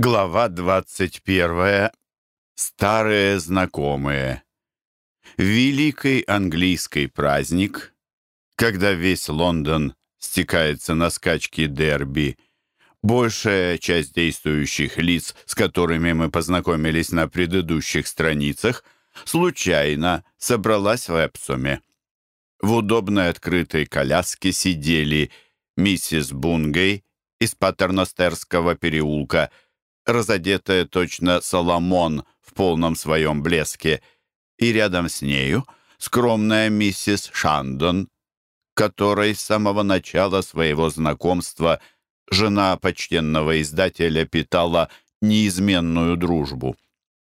Глава 21. Старые знакомые. Великий английский праздник, когда весь Лондон стекается на скачки дерби. Большая часть действующих лиц, с которыми мы познакомились на предыдущих страницах, случайно собралась в Эпсоме. В удобной открытой коляске сидели миссис Бунгей из Патерностерского переулка – разодетая точно Соломон в полном своем блеске, и рядом с нею скромная миссис Шандон, которой с самого начала своего знакомства жена почтенного издателя питала неизменную дружбу.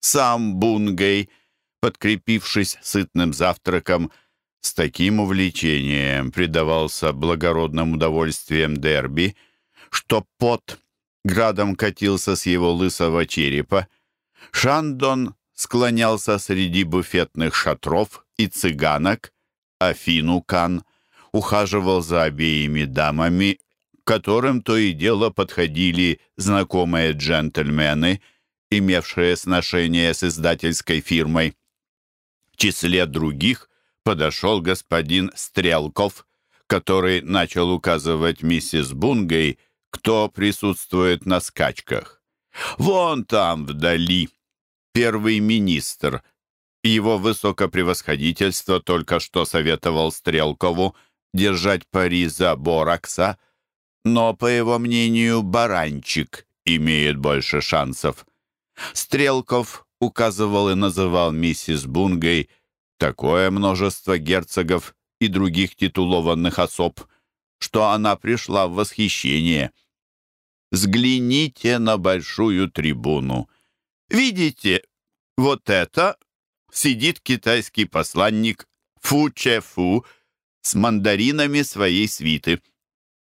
Сам Бунгей, подкрепившись сытным завтраком, с таким увлечением предавался благородным удовольствиям дерби, что пот градом катился с его лысого черепа. Шандон склонялся среди буфетных шатров и цыганок, а Финукан ухаживал за обеими дамами, которым то и дело подходили знакомые джентльмены, имевшие сношение с издательской фирмой. В числе других подошел господин Стрелков, который начал указывать миссис Бунгей — кто присутствует на скачках. Вон там, вдали, первый министр. Его высокопревосходительство только что советовал Стрелкову держать пари за Боракса, но, по его мнению, Баранчик имеет больше шансов. Стрелков указывал и называл миссис Бунгой такое множество герцогов и других титулованных особ, что она пришла в восхищение. Взгляните на большую трибуну. Видите, вот это сидит китайский посланник Фу Че Фу с мандаринами своей свиты.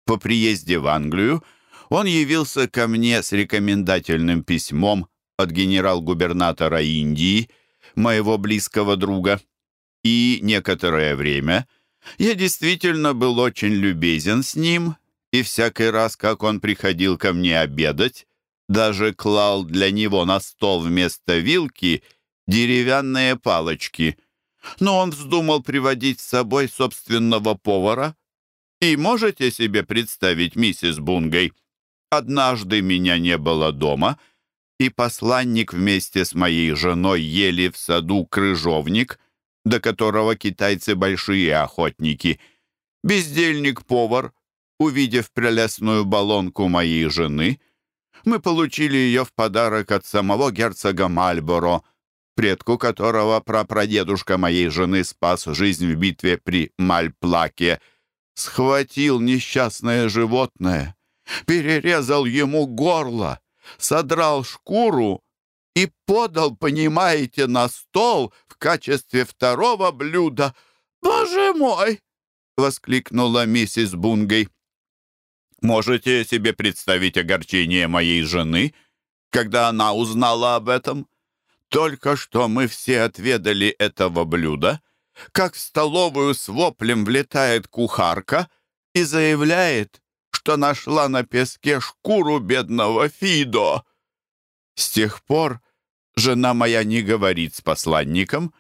По приезде в Англию он явился ко мне с рекомендательным письмом от генерал-губернатора Индии, моего близкого друга, и некоторое время — я действительно был очень любезен с ним, и всякий раз, как он приходил ко мне обедать, даже клал для него на стол вместо вилки деревянные палочки. Но он вздумал приводить с собой собственного повара. И можете себе представить, миссис Бунгой, однажды меня не было дома, и посланник вместе с моей женой ели в саду крыжовник — до которого китайцы большие охотники. Бездельник-повар, увидев прелестную баллонку моей жены, мы получили ее в подарок от самого герцога Мальборо, предку которого прапрадедушка моей жены спас жизнь в битве при Мальплаке, схватил несчастное животное, перерезал ему горло, содрал шкуру и подал, понимаете, на стол в качестве второго блюда. «Боже мой!» — воскликнула миссис Бунгей. «Можете себе представить огорчение моей жены, когда она узнала об этом? Только что мы все отведали этого блюда, как в столовую с воплем влетает кухарка и заявляет, что нашла на песке шкуру бедного Фидо. С тех пор жена моя не говорит с посланником,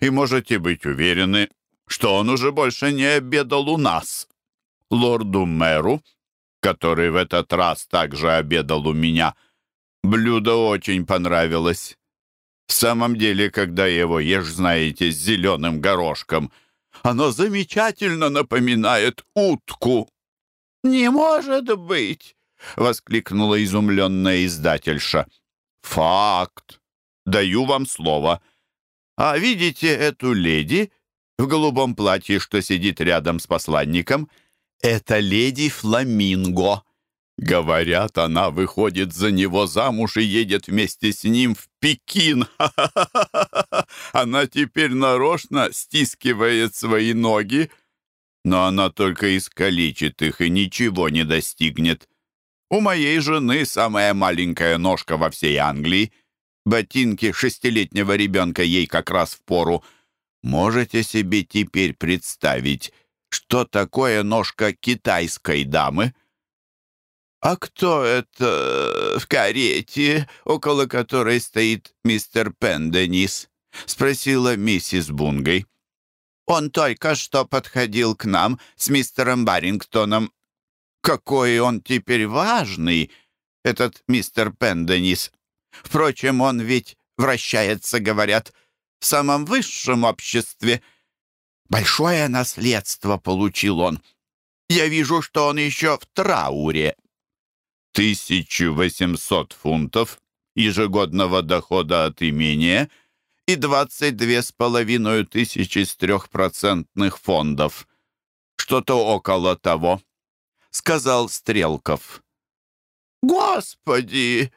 и можете быть уверены, что он уже больше не обедал у нас. Лорду-мэру, который в этот раз также обедал у меня, блюдо очень понравилось. В самом деле, когда его ешь, знаете, с зеленым горошком, оно замечательно напоминает утку. «Не может быть!» — воскликнула изумленная издательша. «Факт! Даю вам слово. А видите эту леди в голубом платье, что сидит рядом с посланником? Это леди Фламинго. Говорят, она выходит за него замуж и едет вместе с ним в Пекин. Она теперь нарочно стискивает свои ноги, но она только искалечит их и ничего не достигнет. У моей жены самая маленькая ножка во всей Англии — Ботинки шестилетнего ребенка ей как раз в пору. Можете себе теперь представить, что такое ножка китайской дамы? «А кто это в карете, около которой стоит мистер Пенденис?» — спросила миссис Бунгой. «Он только что подходил к нам с мистером Барингтоном. Какой он теперь важный, этот мистер Пенденис. Впрочем, он ведь вращается, говорят, в самом высшем обществе. Большое наследство получил он. Я вижу, что он еще в трауре». 1800 фунтов ежегодного дохода от имения и 22,5 тысячи с трехпроцентных фондов. Что-то около того, сказал Стрелков. «Господи,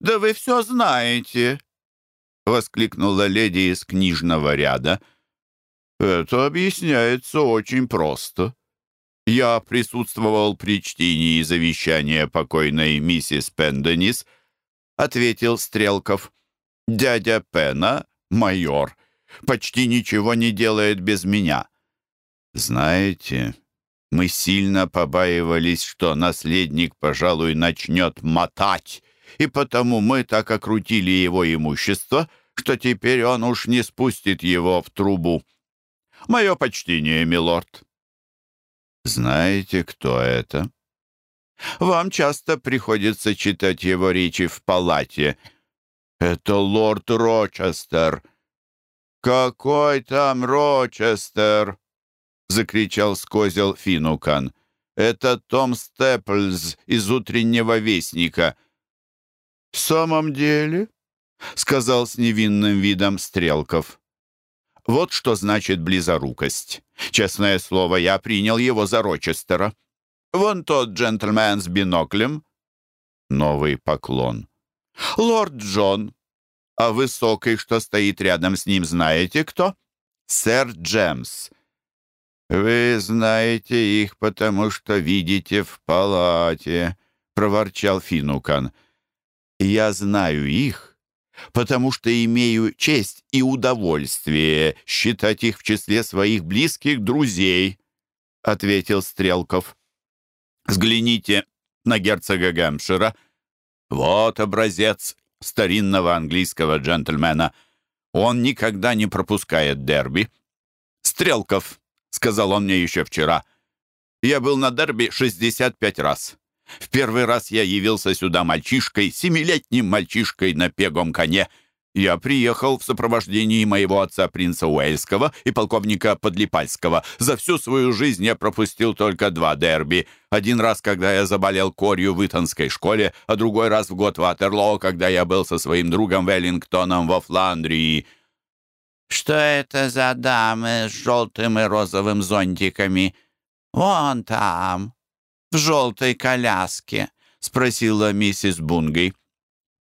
да вы все знаете!» — воскликнула леди из книжного ряда. «Это объясняется очень просто. Я присутствовал при чтении завещания покойной миссис Пенденис, ответил Стрелков. Дядя Пена, майор, почти ничего не делает без меня. Знаете, мы сильно побаивались, что наследник, пожалуй, начнет мотать, и потому мы так окрутили его имущество, что теперь он уж не спустит его в трубу. Мое почтение, милорд. Знаете, кто это? Вам часто приходится читать его речи в палате. Это лорд Рочестер. Какой там Рочестер? Закричал скозел Финукан. Это Том Степлз из утреннего вестника. В самом деле? Сказал с невинным видом Стрелков. Вот что значит близорукость. Честное слово, я принял его за Рочестера. Вон тот джентльмен с биноклем. Новый поклон. Лорд Джон. А высокий, что стоит рядом с ним, знаете кто? Сэр Джемс. «Вы знаете их, потому что видите в палате», — проворчал Финукан. «Я знаю их, потому что имею честь и удовольствие считать их в числе своих близких друзей», — ответил Стрелков. «Взгляните на герцога Гэмпшира. Вот образец старинного английского джентльмена. Он никогда не пропускает дерби. Стрелков, — сказал он мне еще вчера, — я был на дерби 65 раз. В первый раз я явился сюда мальчишкой, семилетним мальчишкой на пегом коне. Я приехал в сопровождении моего отца принца Уэльского и полковника Подлипальского. За всю свою жизнь я пропустил только два дерби. Один раз, когда я заболел корью в Итонской школе, а другой раз в год Ватерлоо, когда я был со своим другом Веллингтоном во Фландрии. «Что это за дамы с желтым и розовым зонтиками? Вон там!» В желтой коляске?» — спросила миссис Бунгей.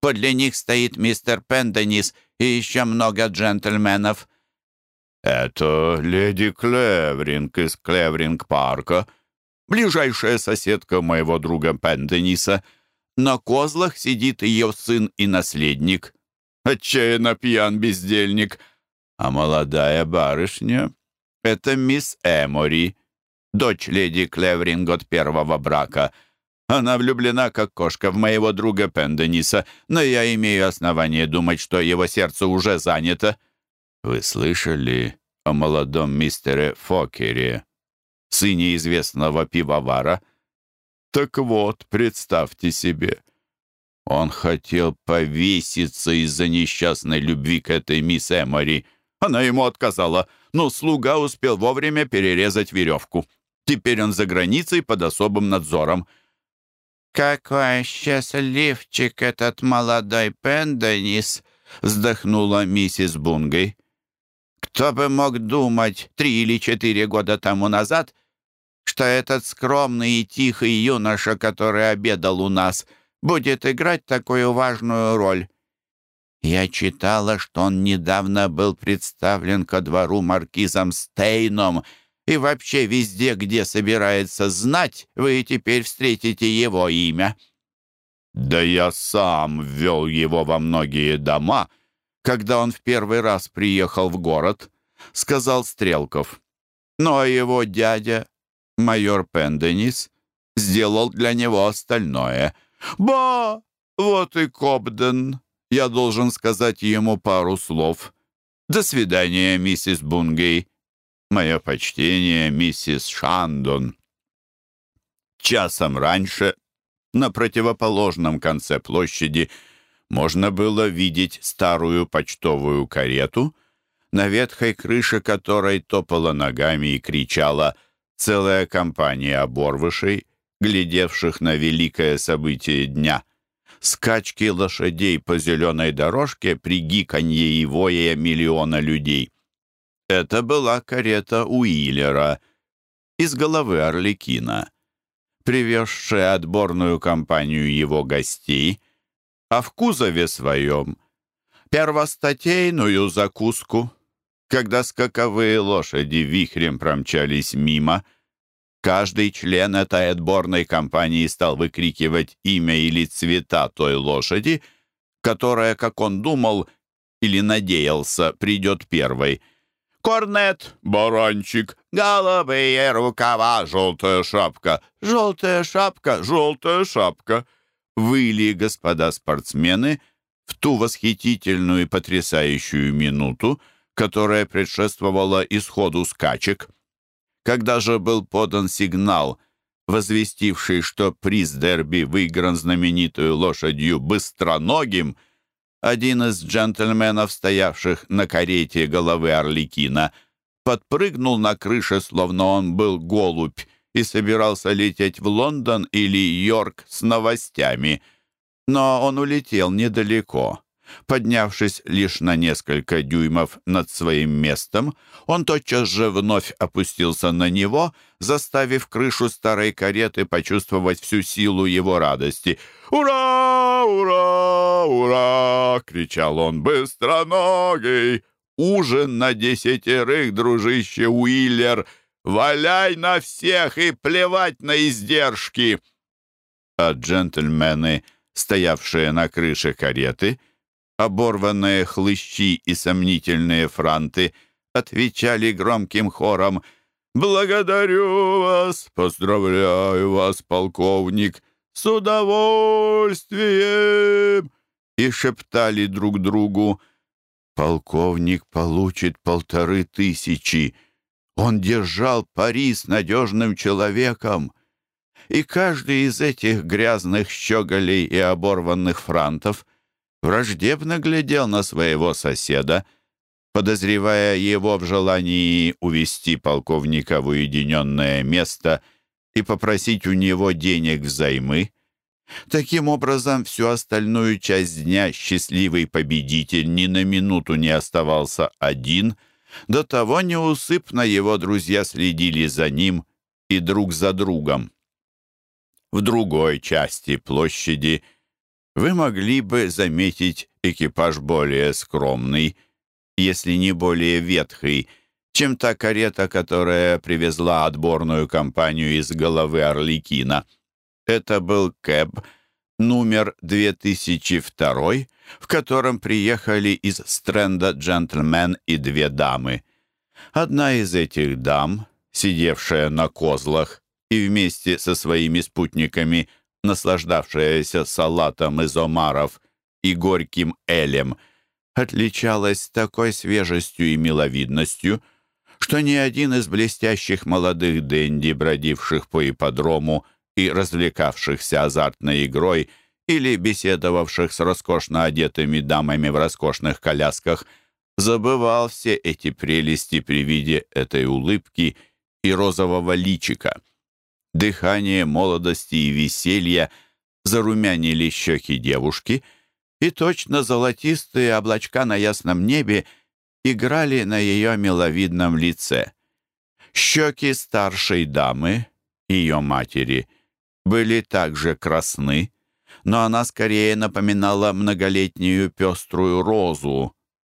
«Подле них стоит мистер Пенденис и еще много джентльменов». «Это леди Клевринг из Клевринг-парка, ближайшая соседка моего друга Пендениса. На козлах сидит ее сын и наследник. Отчаянно пьян бездельник. А молодая барышня — это мисс Эмори, дочь леди Клевринг от первого брака. Она влюблена, как кошка, в моего друга Пендениса, но я имею основание думать, что его сердце уже занято. Вы слышали о молодом мистере Фокере, сыне известного пивовара? Так вот, представьте себе, он хотел повеситься из-за несчастной любви к этой мисс Эмори. Она ему отказала, но слуга успел вовремя перерезать веревку. Теперь он за границей под особым надзором. «Какой счастливчик этот молодой Пенденис!» — вздохнула миссис Бунгой. «Кто бы мог думать три или четыре года тому назад, что этот скромный и тихий юноша, который обедал у нас, будет играть такую важную роль?» Я читала, что он недавно был представлен ко двору маркизом Стейном — и вообще везде, где собирается знать, вы теперь встретите его имя». «Да я сам ввел его во многие дома, когда он в первый раз приехал в город», — сказал Стрелков. «Ну а его дядя, майор Пенденис, сделал для него остальное. «Ба! Вот и Кобден. Я должен сказать ему пару слов. До свидания, миссис Бунгей. Мое почтение, миссис Шандон». Часом раньше, на противоположном конце площади, можно было видеть старую почтовую карету, на ветхой крыше которой топала ногами и кричала целая компания оборвышей, глядевших на великое событие дня. Скачки лошадей по зеленой дорожке при гиканье и вое миллиона людей. Это была карета Уиллера из головы Орликина, привезшая отборную компанию его гостей, а в кузове своем первостатейную закуску. Когда скаковые лошади вихрем промчались мимо — Каждый член этой отборной компании стал выкрикивать имя или цвета той лошади, которая, как он думал или надеялся, придет первой. «Корнет! Баранчик! Голубые рукава! Желтая шапка! Желтая шапка! Желтая шапка!» Выли, господа спортсмены, в ту восхитительную и потрясающую минуту, которая предшествовала исходу скачек — когда же был подан сигнал, возвестивший, что приз дерби выигран знаменитую лошадью быстроногим, один из джентльменов, стоявших на карете головы Орликина, подпрыгнул на крыше, словно он был голубь, и собирался лететь в Лондон или Йорк с новостями. Но он улетел недалеко. Поднявшись лишь на несколько дюймов над своим местом, он тотчас же вновь опустился на него, заставив крышу старой кареты почувствовать всю силу его радости. «Ура! Ура! Ура!» — кричал он быстроногий. «Ужин на десятерых, дружище Уиллер! Валяй на всех и плевать на издержки!» А джентльмены, стоявшие на крыше кареты, — оборванные хлыщи и сомнительные франты отвечали громким хором «Благодарю вас! Поздравляю вас, полковник! С удовольствием!» и шептали друг другу «Полковник получит полторы тысячи! Он держал пари с надежным человеком!» И каждый из этих грязных щеголей и оборванных франтов — враждебно глядел на своего соседа, подозревая его в желании увести полковника в уединенное место и попросить у него денег взаймы. Таким образом, всю остальную часть дня счастливый победитель ни на минуту не оставался один, до того неусыпно его друзья следили за ним и друг за другом. В другой части площади – вы могли бы заметить экипаж более скромный, если не более ветхий, чем та карета, которая привезла отборную компанию из головы Орликина. Это был кэб номер 2002, в котором приехали из Стрэнда джентльмен и две дамы. Одна из этих дам, сидевшая на козлах и вместе со своими спутниками – наслаждавшаяся салатом из омаров и горьким элем, отличалась такой свежестью и миловидностью, что ни один из блестящих молодых денди, бродивших по ипподрому и развлекавшихся азартной игрой или беседовавших с роскошно одетыми дамами в роскошных колясках, забывал все эти прелести при виде этой улыбки и розового личика. Дыхание молодости и веселья зарумянили щеки девушки, и точно золотистые облачка на ясном небе играли на ее миловидном лице. Щеки старшей дамы, ее матери, были также красны, но она скорее напоминала многолетнюю пеструю розу,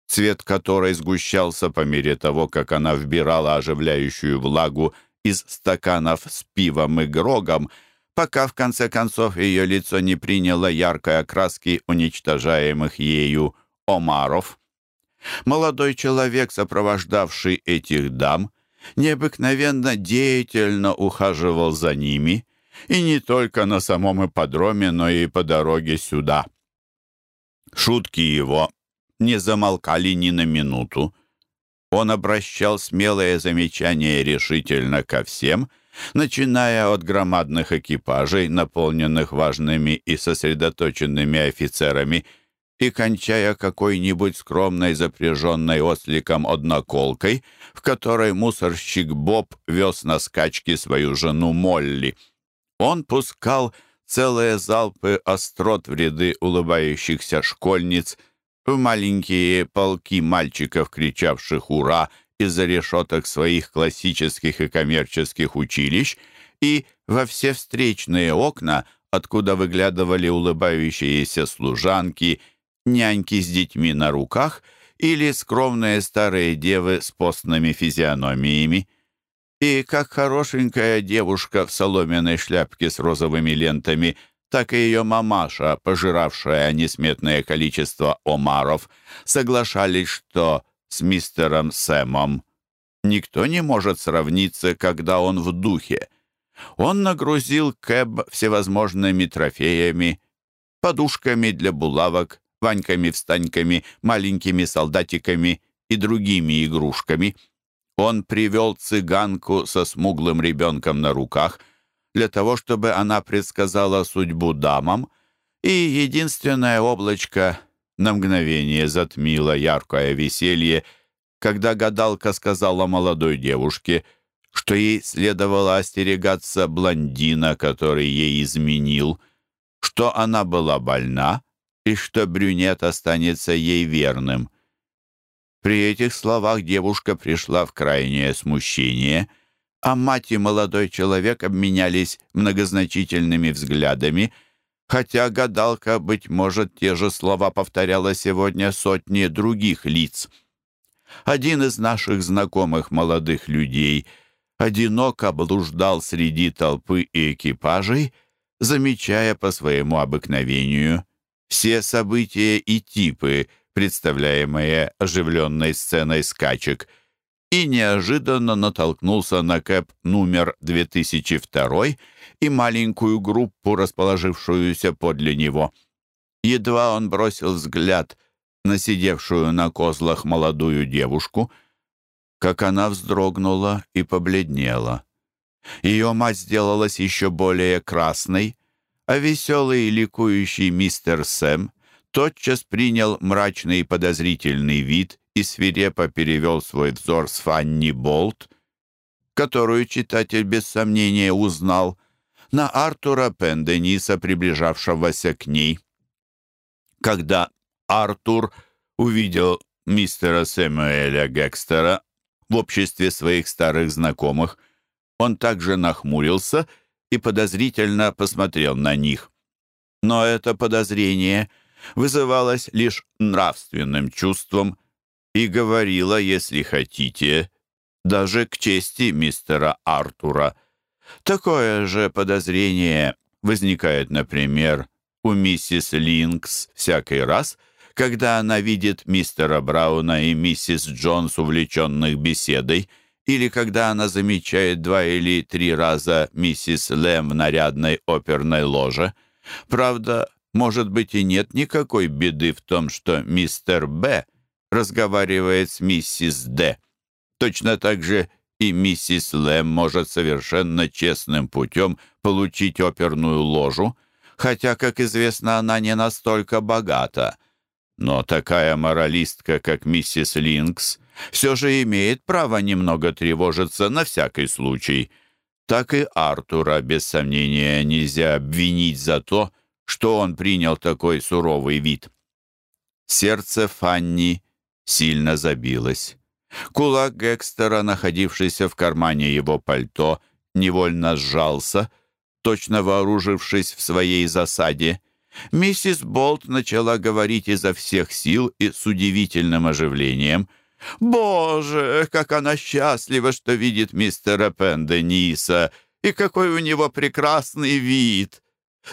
цвет которой сгущался по мере того, как она вбирала оживляющую влагу из стаканов с пивом и грогом, пока в конце концов ее лицо не приняло яркой окраски уничтожаемых ею омаров. Молодой человек, сопровождавший этих дам, необыкновенно деятельно ухаживал за ними, и не только на самом ипподроме, но и по дороге сюда. Шутки его не замолкали ни на минуту. Он обращал смелые замечания решительно ко всем, начиная от громадных экипажей, наполненных важными и сосредоточенными офицерами, и кончая какой-нибудь скромной запряженной осликом одноколкой, в которой мусорщик Боб вез на скачки свою жену Молли. Он пускал целые залпы острот в ряды улыбающихся школьниц — в маленькие полки мальчиков, кричавших «Ура!» из-за решеток своих классических и коммерческих училищ, и во все встречные окна, откуда выглядывали улыбающиеся служанки, няньки с детьми на руках или скромные старые девы с постными физиономиями. И как хорошенькая девушка в соломенной шляпке с розовыми лентами – так и ее мамаша, пожиравшая несметное количество омаров, соглашались, что с мистером Сэмом никто не может сравниться, когда он в духе. Он нагрузил Кэб всевозможными трофеями, подушками для булавок, ваньками-встаньками, маленькими солдатиками и другими игрушками. Он привел цыганку со смуглым ребенком на руках — для того, чтобы она предсказала судьбу дамам, и единственное облачко на мгновение затмило яркое веселье, когда гадалка сказала молодой девушке, что ей следовало остерегаться блондина, который ей изменил, что она была больна и что брюнет останется ей верным. При этих словах девушка пришла в крайнее смущение — а мать и молодой человек обменялись многозначительными взглядами, хотя гадалка, быть может, те же слова повторяла сегодня сотни других лиц. Один из наших знакомых молодых людей одиноко блуждал среди толпы и экипажей, замечая по своему обыкновению все события и типы, представляемые оживленной сценой скачек — и неожиданно натолкнулся на кэп номер 2002 и маленькую группу, расположившуюся подле него. Едва он бросил взгляд на сидевшую на козлах молодую девушку, как она вздрогнула и побледнела. Ее мать сделалась еще более красной, а веселый и ликующий мистер Сэм тотчас принял мрачный и подозрительный вид и свирепо перевел свой взор с Фанни Болт, которую читатель без сомнения узнал, на Артура Пендениса, приближавшегося к ней. Когда Артур увидел мистера Сэмюэля Гекстера в обществе своих старых знакомых, он также нахмурился и подозрительно посмотрел на них. Но это подозрение вызывалось лишь нравственным чувством, и говорила, если хотите, даже к чести мистера Артура. Такое же подозрение возникает, например, у миссис Линкс всякий раз, когда она видит мистера Брауна и миссис Джонс, увлеченных беседой, или когда она замечает два или три раза миссис Лэм в нарядной оперной ложе. Правда, может быть и нет никакой беды в том, что мистер Б разговаривает с миссис Д. Точно так же и миссис Лэм может совершенно честным путем получить оперную ложу, хотя, как известно, она не настолько богата. Но такая моралистка, как миссис Линкс, все же имеет право немного тревожиться на всякий случай. Так и Артура, без сомнения, нельзя обвинить за то, что он принял такой суровый вид. Сердце Фанни сильно забилось. Кулак Гекстера, находившийся в кармане его пальто, невольно сжался, точно вооружившись в своей засаде. Миссис Болт начала говорить изо всех сил и с удивительным оживлением. «Боже, как она счастлива, что видит мистера Пендениса, и какой у него прекрасный вид!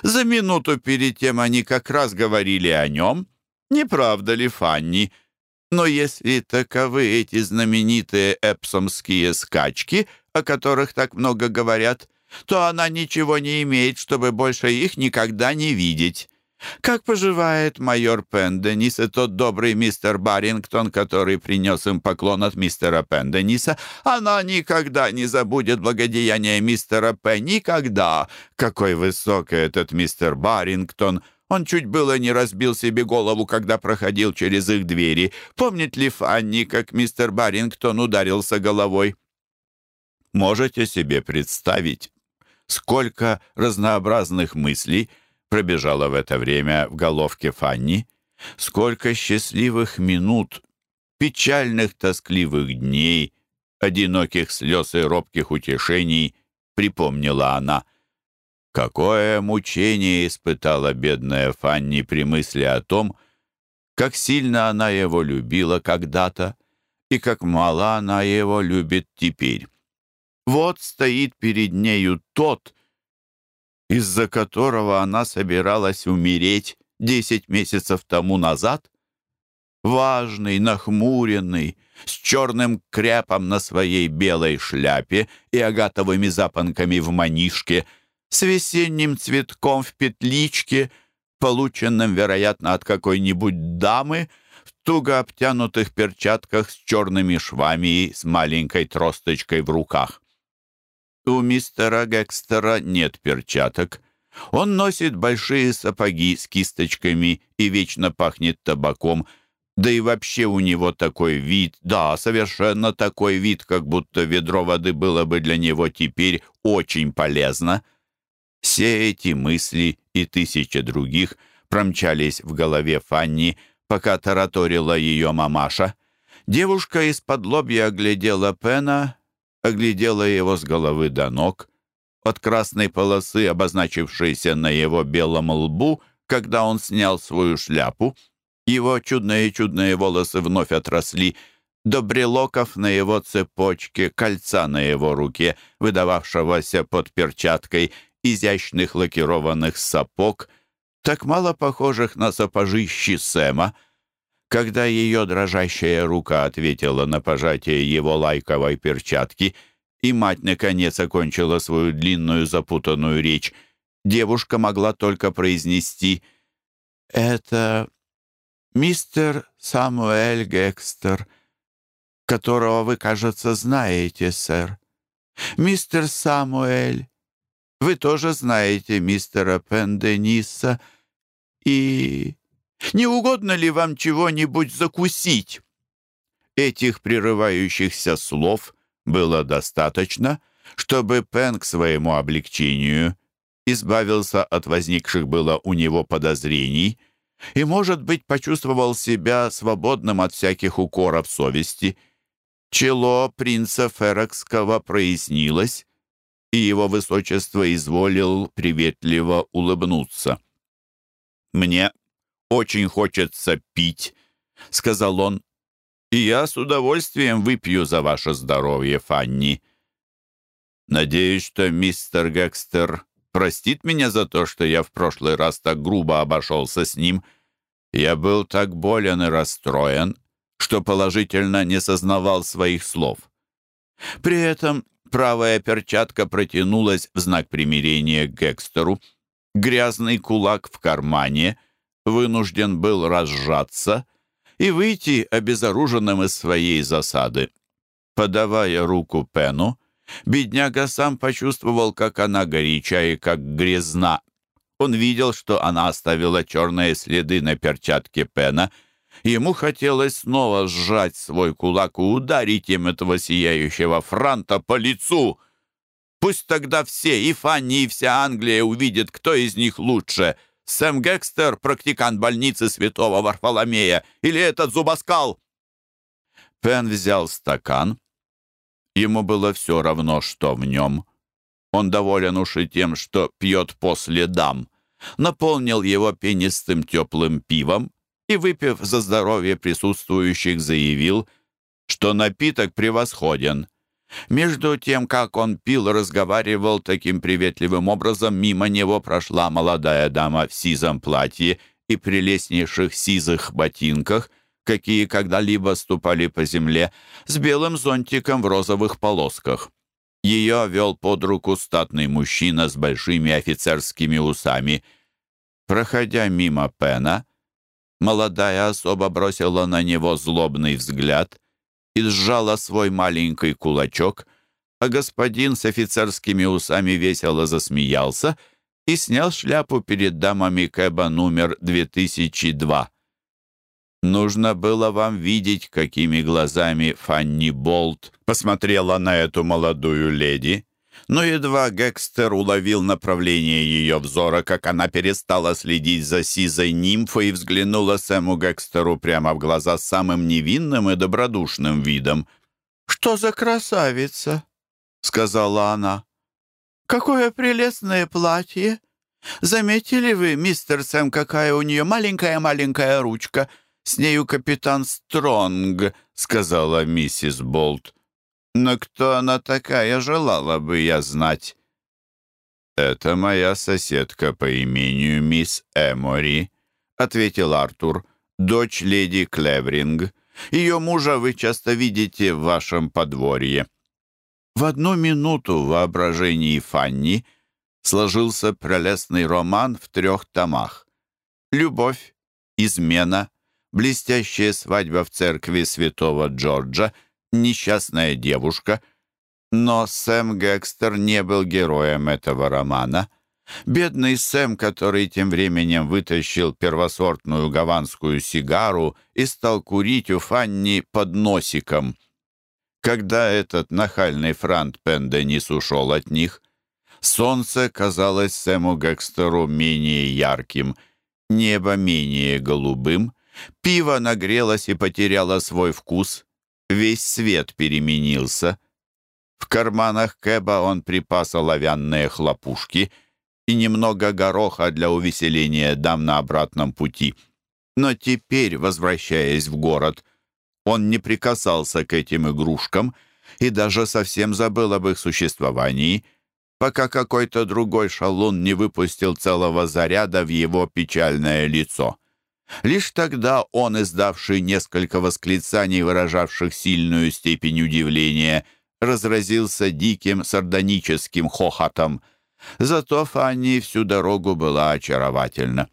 За минуту перед тем они как раз говорили о нем. Не правда ли, Фанни?» Но если таковы эти знаменитые эпсомские скачки, о которых так много говорят, то она ничего не имеет, чтобы больше их никогда не видеть. Как поживает майор Пенденис и тот добрый мистер Барингтон, который принес им поклон от мистера Пендениса? Она никогда не забудет благодеяния мистера П. Никогда! Какой высокий этот мистер Барингтон! Он чуть было не разбил себе голову, когда проходил через их двери. Помнит ли Фанни, как мистер Барингтон ударился головой? Можете себе представить, сколько разнообразных мыслей пробежало в это время в головке Фанни, сколько счастливых минут, печальных тоскливых дней, одиноких слез и робких утешений припомнила она. Какое мучение испытала бедная Фанни при мысли о том, как сильно она его любила когда-то и как мало она его любит теперь. Вот стоит перед нею тот, из-за которого она собиралась умереть десять месяцев тому назад? Важный, нахмуренный, с черным кряпом на своей белой шляпе и агатовыми запонками в манишке, с весенним цветком в петличке, полученным, вероятно, от какой-нибудь дамы, в туго обтянутых перчатках с черными швами и с маленькой тросточкой в руках. У мистера Гекстера нет перчаток. Он носит большие сапоги с кисточками и вечно пахнет табаком. Да и вообще у него такой вид, да, совершенно такой вид, как будто ведро воды было бы для него теперь очень полезно. Все эти мысли и тысячи других промчались в голове Фанни, пока тараторила ее мамаша. Девушка из-под лобья оглядела Пена оглядела его с головы до ног. От красной полосы, обозначившейся на его белом лбу, когда он снял свою шляпу, его чудные-чудные волосы вновь отросли, до брелоков на его цепочке, кольца на его руке, выдававшегося под перчаткой, изящных лакированных сапог, так мало похожих на сапожищи Сэма — когда ее дрожащая рука ответила на пожатие его лайковой перчатки, и мать, наконец, окончила свою длинную запутанную речь, девушка могла только произнести «Это мистер Самуэль Гекстер, которого вы, кажется, знаете, сэр. Мистер Самуэль, вы тоже знаете мистера Пендениса и...» Не угодно ли вам чего-нибудь закусить?» Этих прерывающихся слов было достаточно, чтобы Пен к своему облегчению избавился от возникших было у него подозрений и, может быть, почувствовал себя свободным от всяких укоров совести. Чело принца Ферокского прояснилось, и его высочество изволил приветливо улыбнуться. «Мне очень хочется пить», — сказал он. «И я с удовольствием выпью за ваше здоровье, Фанни». «Надеюсь, что мистер Гекстер простит меня за то, что я в прошлый раз так грубо обошелся с ним. Я был так болен и расстроен, что положительно не сознавал своих слов. При этом правая перчатка протянулась в знак примирения к Гекстеру, грязный кулак в кармане — вынужден был разжаться и выйти обезоруженным из своей засады. Подавая руку Пену, бедняга сам почувствовал, как она горяча и как грязна. Он видел, что она оставила черные следы на перчатке Пена. Ему хотелось снова сжать свой кулак и ударить им этого сияющего франта по лицу. Пусть тогда все, и Фанни, и вся Англия увидят, кто из них лучше — Сэм Гекстер, практикант больницы святого Варфоломея, или этот зубоскал?» Пен взял стакан. Ему было все равно, что в нем. Он доволен уж и тем, что пьет после дам. Наполнил его пенистым теплым пивом и, выпив за здоровье присутствующих, заявил, что напиток превосходен — между тем, как он пил, разговаривал таким приветливым образом, мимо него прошла молодая дама в сизом платье и прелестнейших сизых ботинках, какие когда-либо ступали по земле, с белым зонтиком в розовых полосках. Ее вел под руку статный мужчина с большими офицерскими усами. Проходя мимо Пена, молодая особа бросила на него злобный взгляд и сжала свой маленький кулачок, а господин с офицерскими усами весело засмеялся и снял шляпу перед дамами Кэба номер 2002. Нужно было вам видеть, какими глазами Фанни Болт посмотрела на эту молодую леди. Но едва Гекстер уловил направление ее взора, как она перестала следить за сизой нимфой и взглянула Сэму Гекстеру прямо в глаза с самым невинным и добродушным видом. «Что за красавица?» — сказала она. «Какое прелестное платье! Заметили вы, мистер Сэм, какая у нее маленькая-маленькая ручка?» «С нею капитан Стронг», — сказала миссис Болт. «Но кто она такая, желала бы я знать?» «Это моя соседка по имению мисс Эмори», — ответил Артур, «дочь леди Клевринг. Ее мужа вы часто видите в вашем подворье». В одну минуту в воображении Фанни сложился прелестный роман в трех томах. Любовь, измена, блестящая свадьба в церкви святого Джорджа, несчастная девушка. Но Сэм Гекстер не был героем этого романа. Бедный Сэм, который тем временем вытащил первосортную гаванскую сигару и стал курить у Фанни под носиком. Когда этот нахальный Франт Пенденис ушел от них, солнце казалось Сэму Гекстеру менее ярким, небо менее голубым, Пиво нагрелось и потеряло свой вкус. Весь свет переменился. В карманах Кэба он припас оловянные хлопушки и немного гороха для увеселения дам на обратном пути. Но теперь, возвращаясь в город, он не прикасался к этим игрушкам и даже совсем забыл об их существовании, пока какой-то другой шалун не выпустил целого заряда в его печальное лицо. Лишь тогда он, издавший несколько восклицаний, выражавших сильную степень удивления, разразился диким сардоническим хохотом. Зато Фанни всю дорогу была очаровательна.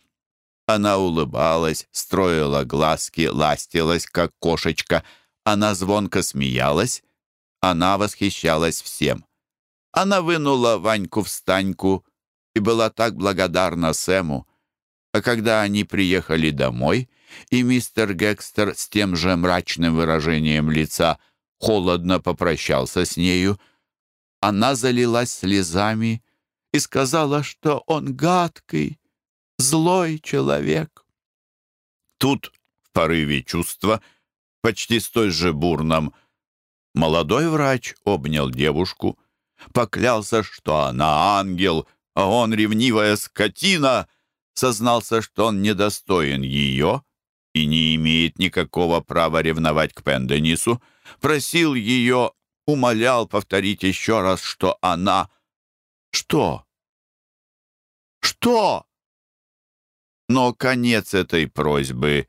Она улыбалась, строила глазки, ластилась, как кошечка. Она звонко смеялась. Она восхищалась всем. Она вынула Ваньку в станьку и была так благодарна Сэму. А когда они приехали домой, и мистер Гекстер с тем же мрачным выражением лица холодно попрощался с нею, она залилась слезами и сказала, что он гадкий, злой человек. Тут, в порыве чувства, почти столь же бурном, молодой врач обнял девушку, поклялся, что она ангел, а он ревнивая скотина — сознался, что он недостоин ее и не имеет никакого права ревновать к Пенденису, просил ее, умолял повторить еще раз, что она... Что? Что? Но конец этой просьбы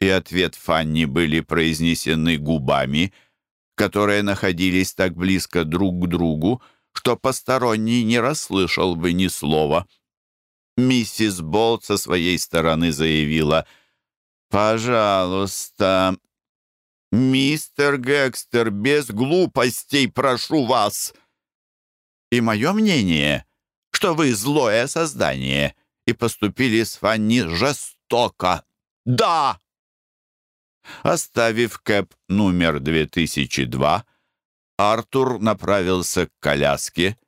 и ответ Фанни были произнесены губами, которые находились так близко друг к другу, что посторонний не расслышал бы ни слова. Миссис Болт со своей стороны заявила «Пожалуйста, мистер Гекстер, без глупостей прошу вас!» И мое мнение, что вы злое создание и поступили с Фанни жестоко. Да! Оставив Кэп номер 2002, Артур направился к коляске,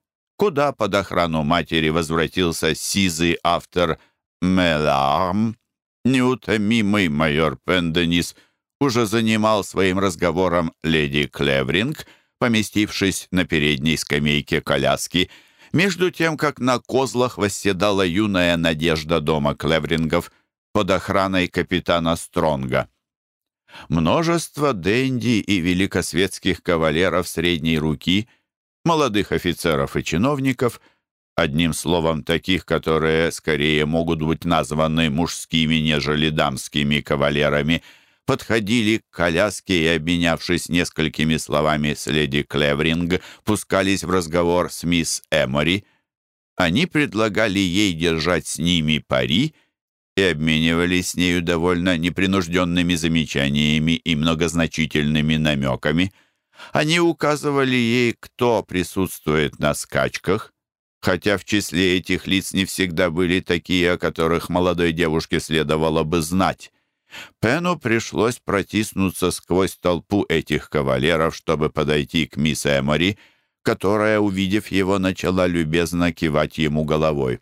куда под охрану матери возвратился сизый автор Меларм. Неутомимый майор Пенденис уже занимал своим разговором леди Клевринг, поместившись на передней скамейке коляски, между тем, как на козлах восседала юная надежда дома Клеврингов под охраной капитана Стронга. Множество денди и великосветских кавалеров средней руки – молодых офицеров и чиновников, одним словом, таких, которые скорее могут быть названы мужскими, нежели дамскими кавалерами, подходили к коляске и, обменявшись несколькими словами с леди Клевринг, пускались в разговор с мисс Эмори. Они предлагали ей держать с ними пари и обменивались с нею довольно непринужденными замечаниями и многозначительными намеками. Они указывали ей, кто присутствует на скачках, хотя в числе этих лиц не всегда были такие, о которых молодой девушке следовало бы знать. Пену пришлось протиснуться сквозь толпу этих кавалеров, чтобы подойти к мисс Эмори, которая, увидев его, начала любезно кивать ему головой.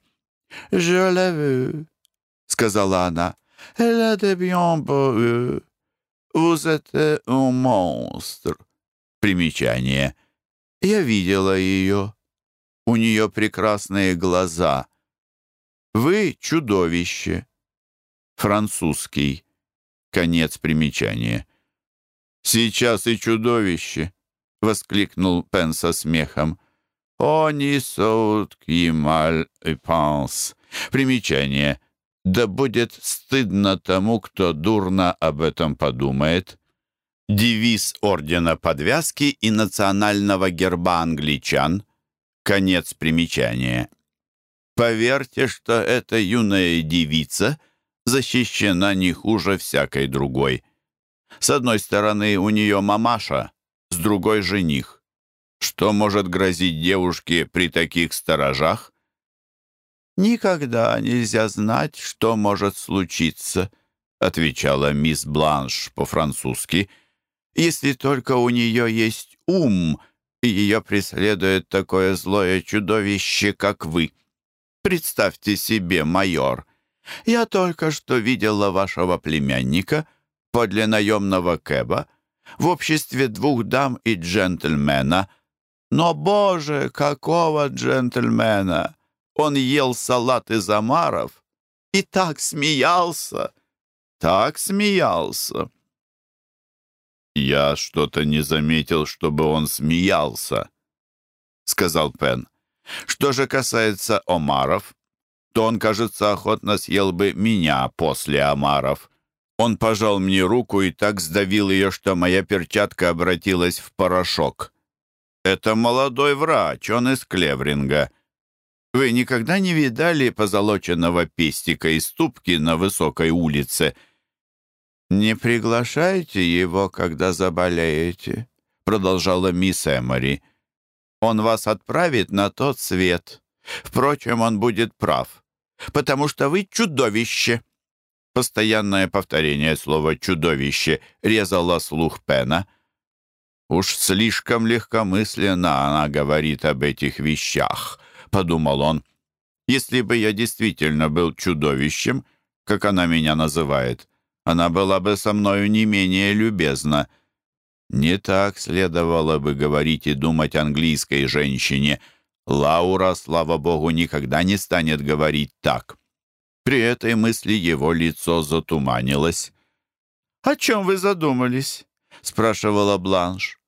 «Je l'ai vu», — сказала она. «Elle est bien beau. Vous êtes un monstre». Примечание. «Я видела ее. У нее прекрасные глаза. Вы чудовище». Французский. Конец примечания. «Сейчас и чудовище!» — воскликнул Пен со смехом. «О, не саут кималь и панс!» Примечание. «Да будет стыдно тому, кто дурно об этом подумает». Девиз Ордена Подвязки и национального герба англичан. Конец примечания. Поверьте, что эта юная девица — защищена не хуже всякой другой. С одной стороны, у нее мамаша, с другой — жених. Что может грозить девушке при таких сторожах? «Никогда нельзя знать, что может случиться», — отвечала мисс Бланш по-французски, «если только у нее есть ум, и ее преследует такое злое чудовище, как вы. Представьте себе, майор, я только что видела вашего племянника подле наемного кэба в обществе двух дам и джентльмена. Но, боже, какого джентльмена! Он ел салат из омаров и так смеялся, так смеялся. «Я что-то не заметил, чтобы он смеялся», — сказал Пен. «Что же касается омаров, то он, кажется, охотно съел бы меня после омаров. Он пожал мне руку и так сдавил ее, что моя перчатка обратилась в порошок. Это молодой врач, он из Клевринга. Вы никогда не видали позолоченного пестика и ступки на высокой улице? «Не приглашайте его, когда заболеете», — продолжала мисс Эмори. «Он вас отправит на тот свет. Впрочем, он будет прав, потому что вы чудовище». Постоянное повторение слова «чудовище» резало слух Пена. «Уж слишком легкомысленно она говорит об этих вещах», — подумал он. «Если бы я действительно был чудовищем, как она меня называет, она была бы со мною не менее любезна». Не так следовало бы говорить и думать английской женщине — Лаура, слава богу, никогда не станет говорить так. При этой мысли его лицо затуманилось. «О чем вы задумались?» — спрашивала Бланш.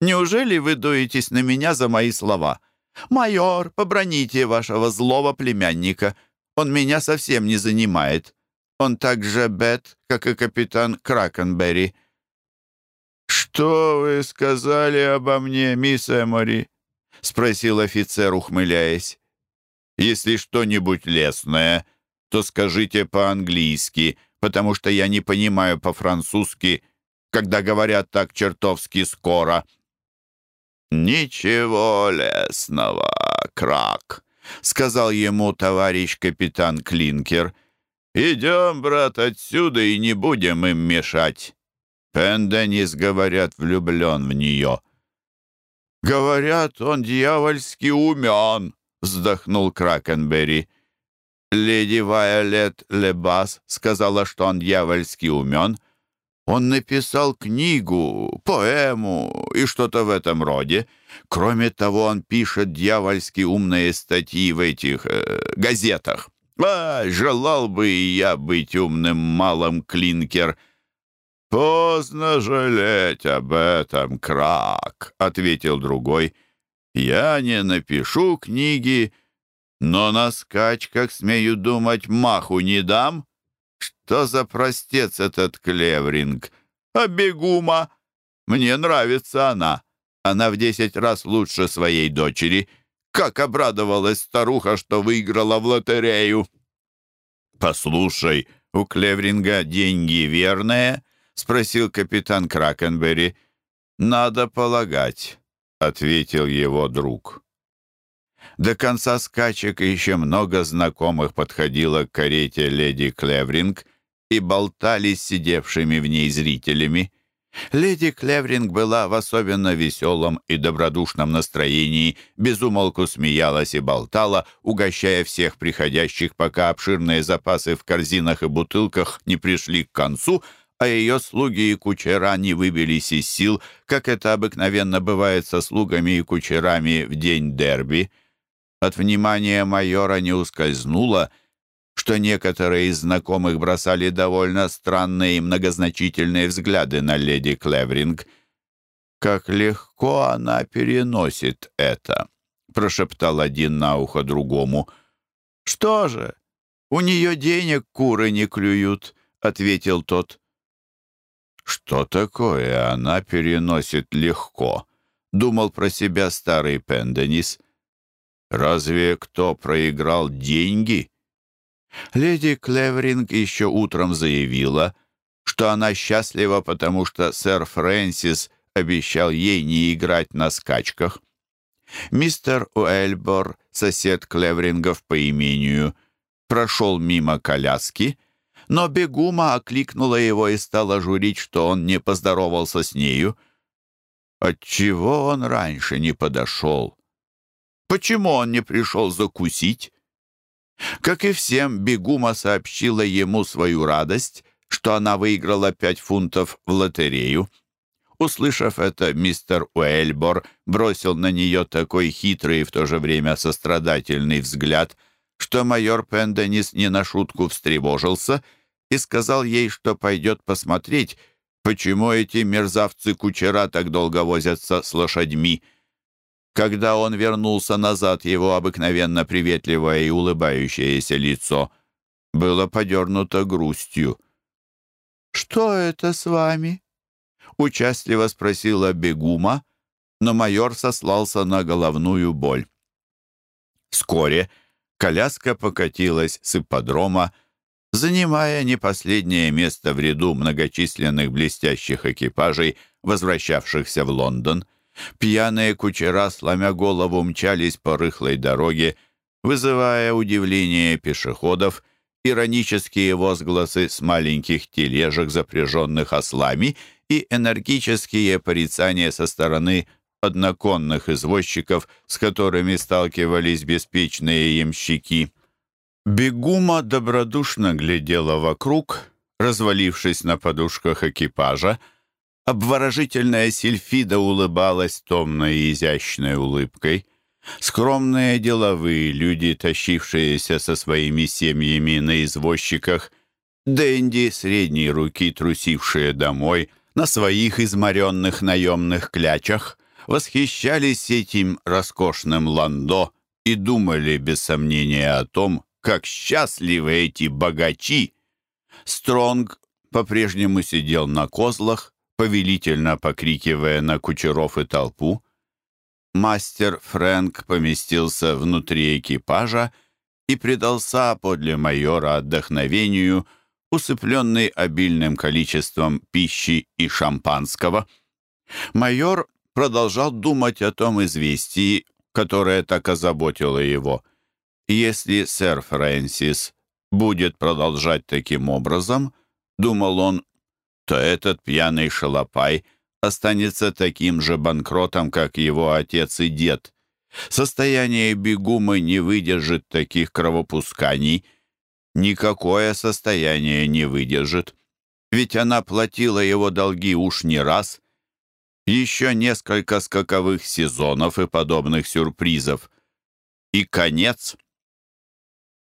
«Неужели вы дуетесь на меня за мои слова? Майор, поброните вашего злого племянника. Он меня совсем не занимает. Он так же бед, как и капитан Кракенберри». «Что вы сказали обо мне, мисс Эмори?» — спросил офицер, ухмыляясь. «Если что-нибудь лесное, то скажите по-английски, потому что я не понимаю по-французски, когда говорят так чертовски скоро». «Ничего лесного, Крак», — сказал ему товарищ капитан Клинкер. «Идем, брат, отсюда и не будем им мешать». Пенденис, говорят, влюблен в нее. «Говорят, он дьявольски умен», — вздохнул Кракенберри. Леди Вайолет Лебас сказала, что он дьявольски умен. Он написал книгу, поэму и что-то в этом роде. Кроме того, он пишет дьявольски умные статьи в этих э, газетах. А, желал бы и я быть умным малым клинкер — «Поздно жалеть об этом, Крак», — ответил другой. «Я не напишу книги, но на скачках, смею думать, маху не дам. что за простец этот Клевринг? А? Мне нравится она. Она в десять раз лучше своей дочери. Как обрадовалась старуха, что выиграла в лотерею. «Послушай, у Клевринга деньги верные?» — спросил капитан Кракенберри. «Надо полагать», — ответил его друг. До конца скачек еще много знакомых подходило к карете леди Клевринг и болтали с сидевшими в ней зрителями. Леди Клевринг была в особенно веселом и добродушном настроении, безумолку смеялась и болтала, угощая всех приходящих, пока обширные запасы в корзинах и бутылках не пришли к концу, а ее слуги и кучера не выбились из сил, как это обыкновенно бывает со слугами и кучерами в день дерби. От внимания майора не ускользнуло — что некоторые из знакомых бросали довольно странные и многозначительные взгляды на леди Клевринг. «Как легко она переносит это», — прошептал один на ухо другому. «Что же, у нее денег куры не клюют», — ответил тот. «Что такое она переносит легко?» — думал про себя старый Пенденис. «Разве кто проиграл деньги?» Леди Клеверинг еще утром заявила, что она счастлива, потому что сэр Фрэнсис обещал ей не играть на скачках. Мистер Уэльбор, сосед Клеверингов по имению, прошел мимо коляски, но Бегума окликнула его и стала журить, что он не поздоровался с нею. Отчего он раньше не подошел? Почему он не пришел закусить? Как и всем, Бегума сообщила ему свою радость, что она выиграла пять фунтов в лотерею. Услышав это, мистер Уэльбор бросил на нее такой хитрый и в то же время сострадательный взгляд, что майор Пенденис не на шутку встревожился и сказал ей, что пойдет посмотреть, почему эти мерзавцы-кучера так долго возятся с лошадьми. Когда он вернулся назад, его обыкновенно приветливое и улыбающееся лицо было подернуто грустью. «Что это с вами?» — участливо спросила Бегума, но майор сослался на головную боль. Вскоре коляска покатилась с ипподрома, занимая не последнее место в ряду многочисленных блестящих экипажей, возвращавшихся в Лондон — Пьяные кучера, сломя голову, мчались по рыхлой дороге, вызывая удивление пешеходов, иронические возгласы с маленьких тележек, запряженных ослами, и энергические порицания со стороны одноконных извозчиков, с которыми сталкивались беспечные ямщики. Бегума добродушно глядела вокруг, развалившись на подушках экипажа, Обворожительная Сильфида улыбалась томной и изящной улыбкой. Скромные деловые люди, тащившиеся со своими семьями на извозчиках, Дэнди средней руки, трусившие домой, на своих изморенных наемных клячах, восхищались этим роскошным ландо и думали, без сомнения, о том, как счастливы эти богачи. Стронг по-прежнему сидел на козлах, повелительно покрикивая на кучеров и толпу. Мастер Фрэнк поместился внутри экипажа и предался подле майора отдохновению, усыпленный обильным количеством пищи и шампанского. Майор продолжал думать о том известии, которое так озаботило его. Если сэр Фрэнсис будет продолжать таким образом, думал он, то этот пьяный шалопай останется таким же банкротом, как его отец и дед. Состояние бегумы не выдержит таких кровопусканий. Никакое состояние не выдержит. Ведь она платила его долги уж не раз. Еще несколько скаковых сезонов и подобных сюрпризов. И конец.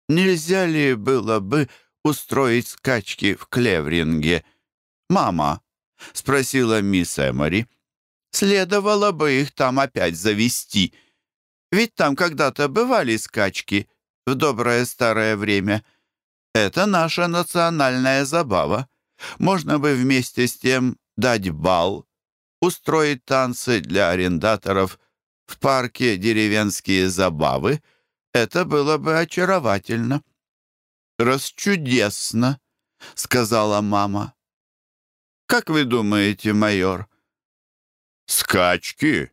Нельзя ли было бы устроить скачки в Клевринге — «Мама», — спросила мисс Эмори, — «следовало бы их там опять завести. Ведь там когда-то бывали скачки в доброе старое время». Это наша национальная забава. Можно бы вместе с тем дать бал, устроить танцы для арендаторов в парке «Деревенские забавы». Это было бы очаровательно. «Расчудесно», — сказала мама. «Как вы думаете, майор?» «Скачки?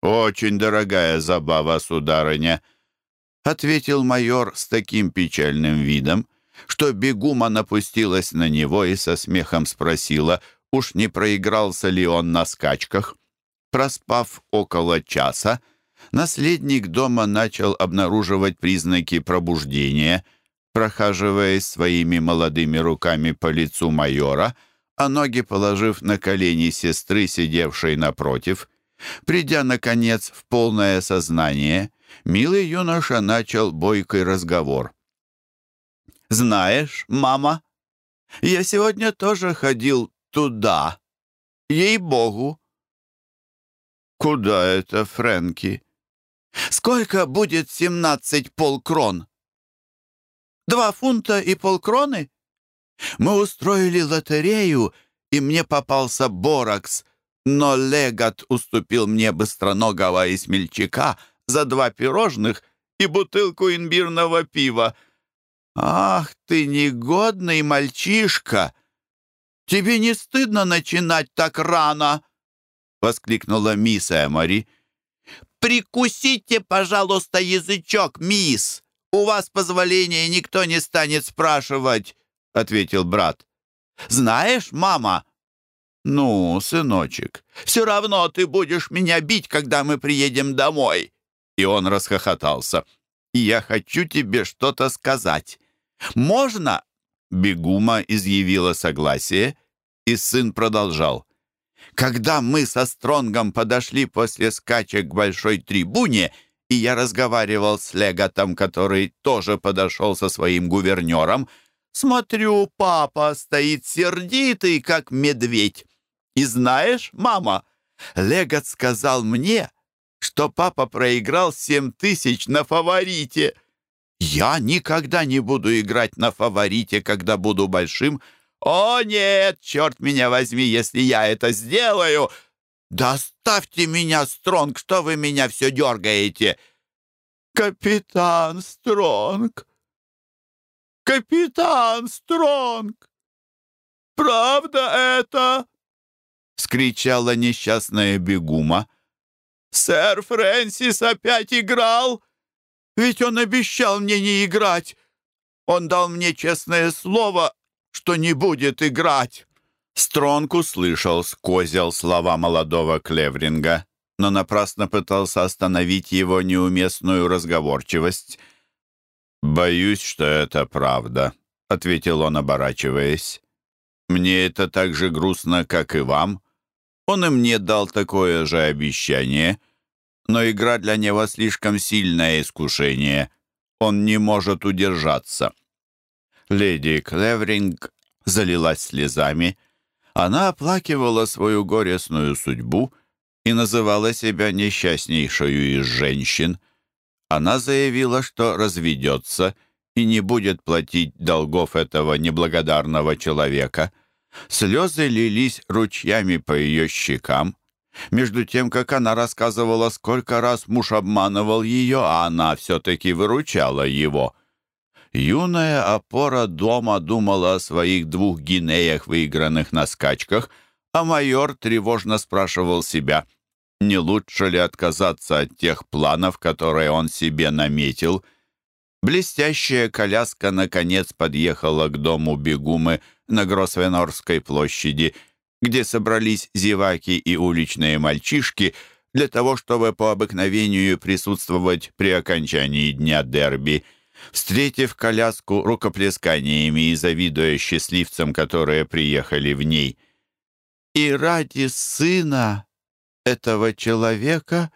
Очень дорогая забава, сударыня», — ответил майор с таким печальным видом, что бегума напустилась на него и со смехом спросила, уж не проигрался ли он на скачках. Проспав около часа, наследник дома начал обнаруживать признаки пробуждения, прохаживаясь своими молодыми руками по лицу майора — а ноги положив на колени сестры, сидевшей напротив. Придя, наконец, в полное сознание, милый юноша начал бойкий разговор. «Знаешь, мама, я сегодня тоже ходил туда. Ей-богу!» «Куда это, Фрэнки?» «Сколько будет семнадцать полкрон?» «Два фунта и полкроны?» Мы устроили лотерею, и мне попался Боракс, но Легат уступил мне быстроногого и смельчака за два пирожных и бутылку имбирного пива. «Ах ты, негодный мальчишка! Тебе не стыдно начинать так рано?» — воскликнула мисс Эмори. «Прикусите, пожалуйста, язычок, мисс! У вас позволения никто не станет спрашивать!» — ответил брат. «Знаешь, мама...» «Ну, сыночек, все равно ты будешь меня бить, когда мы приедем домой!» И он расхохотался. «И я хочу тебе что-то сказать. Можно?» Бегума изъявила согласие, и сын продолжал. «Когда мы со Стронгом подошли после скачек к большой трибуне, и я разговаривал с Леготом, который тоже подошел со своим гувернером, Смотрю, папа стоит сердитый, как медведь. И знаешь, мама, Легот сказал мне, что папа проиграл семь тысяч на фаворите. Я никогда не буду играть на фаворите, когда буду большим. О, нет, черт меня возьми, если я это сделаю. Да оставьте меня, Стронг, что вы меня все дергаете. Капитан Стронг, «Капитан Стронг! Правда это?» — скричала несчастная бегума. «Сэр Фрэнсис опять играл? Ведь он обещал мне не играть. Он дал мне честное слово, что не будет играть». Стронг услышал скозел слова молодого Клевринга, но напрасно пытался остановить его неуместную разговорчивость — «Боюсь, что это правда», — ответил он, оборачиваясь. «Мне это так же грустно, как и вам. Он и мне дал такое же обещание, но игра для него слишком сильное искушение. Он не может удержаться». Леди Клевринг залилась слезами. Она оплакивала свою горестную судьбу и называла себя несчастнейшую из женщин — она заявила, что разведется и не будет платить долгов этого неблагодарного человека. Слезы лились ручьями по ее щекам, между тем, как она рассказывала, сколько раз муж обманывал ее, а она все-таки выручала его. Юная опора дома думала о своих двух гинеях, выигранных на скачках, а майор тревожно спрашивал себя — не лучше ли отказаться от тех планов, которые он себе наметил? Блестящая коляска, наконец, подъехала к дому Бегумы на Гросвенорской площади, где собрались зеваки и уличные мальчишки для того, чтобы по обыкновению присутствовать при окончании дня дерби. Встретив коляску рукоплесканиями и завидуя счастливцам, которые приехали в ней. «И ради сына!» Этого человека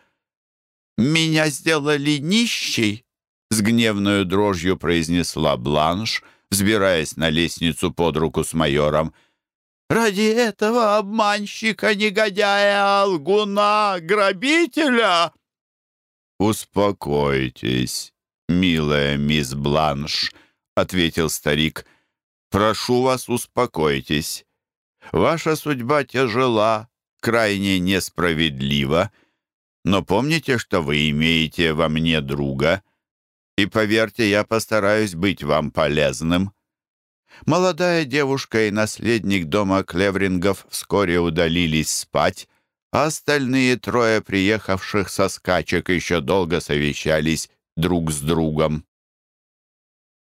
меня сделали нищей, с гневную дрожью произнесла Бланш, взбираясь на лестницу под руку с майором. «Ради этого обманщика, негодяя, лгуна, грабителя!» «Успокойтесь, милая мисс Бланш», — ответил старик. «Прошу вас, успокойтесь. Ваша судьба тяжела, крайне несправедлива, но помните, что вы имеете во мне друга, и, поверьте, я постараюсь быть вам полезным». Молодая девушка и наследник дома Клеврингов вскоре удалились спать, а остальные трое приехавших со скачек еще долго совещались друг с другом.